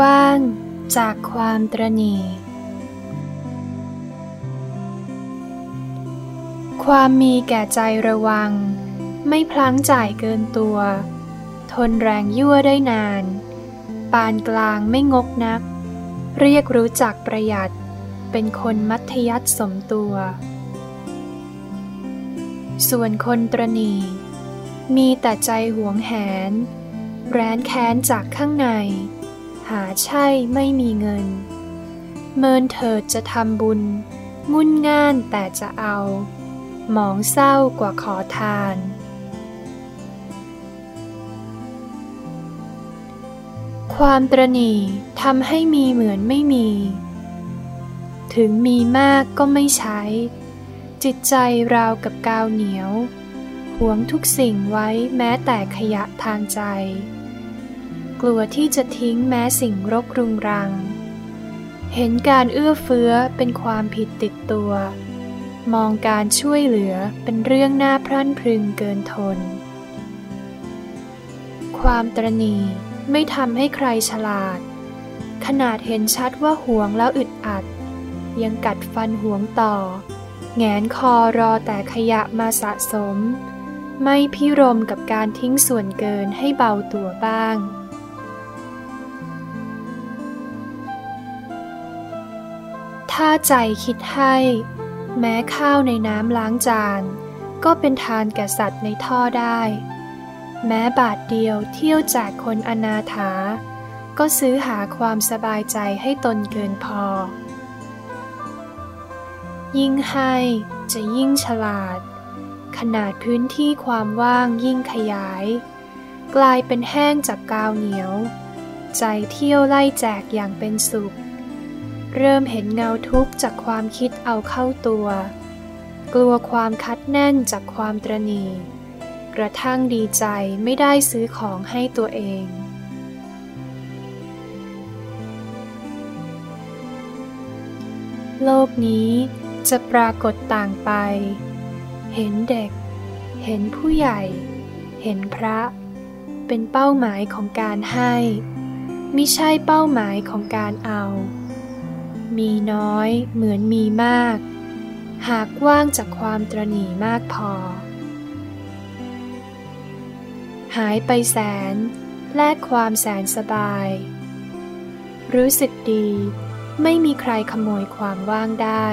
ว่างจากความตรณี ความมีแก่ใจระวัง ไม่พลั้งจ่ายเกินตัว ทนแรงยั่วได้นาน ปานกลางไม่งกนัก เรียกรู้จักประหยัด เป็นคนมัธยัติสมตัว ส่วนคนตรณีมีแต่ใจหวงแหน แร้นแค้นจากข้างใน หาใช่ไม่มีเงิน เมินเถิดจะทำบุญมุ่นง่านแต่จะเอา หมองเศร้ากว่าขอทาน ความตรณีทำให้มีเหมือนไม่มี ถึงมีมากก็ไม่ใช้ จิตใจราวกับกาวเหนียวหวงทุกสิ่งไว้แม้แต่ขยะทางใจ กลัวที่จะทิ้งแม้สิ่งรกรุงรัง เห็นการเอื้อเฟื้อเป็นความผิดติดตัว มองการช่วยเหลือเป็นเรื่องน่าพรั่นพรึงเกินทน ความตรณีไม่ทำให้ใครฉลาด ขนาดเห็นชัดว่าห่วงแล้วอึดอัด ยังกัดฟันห่วงต่อ แงนคอรอแต่ขยะมาสะสมไม่พิรมกับการทิ้งส่วนเกินให้เบาตัวบ้าง ถ้าใจคิดให้ แม้ข้าวในน้ำล้างจาน ก็เป็นทานแก่สัตว์ในท่อได้ แม้บาทเดียวเที่ยวจากคนอนาถา ก็ซื้อหาความสบายใจให้ตนเกินพอ ยิ่งให้จะยิ่งฉลาด ขนาดพื้นที่ความว่างยิ่งขยาย กลายเป็นแห้งจากกาวเหนียว ใจเที่ยวไล่แจกอย่างเป็นสุข เริ่มเห็นเงาทุกข์จากความคิดเอาเข้าตัว กลัวความคัดแน่นจากความตรณีกระทั่งดีใจไม่ได้ซื้อของให้ตัวเอง โลกนี้จะปรากฏต่างไป เห็นเด็ก เห็นผู้ใหญ่ เห็นพระ เป็นเป้าหมายของการให้ ไม่ใช่เป้าหมายของการเอา มีน้อยเหมือนมีมาก หากว่างจากความตรหนีมากพอ หายไปแสน แลกความแสนสบาย รู้สึกดี ไม่มีใครขโมยความว่างได้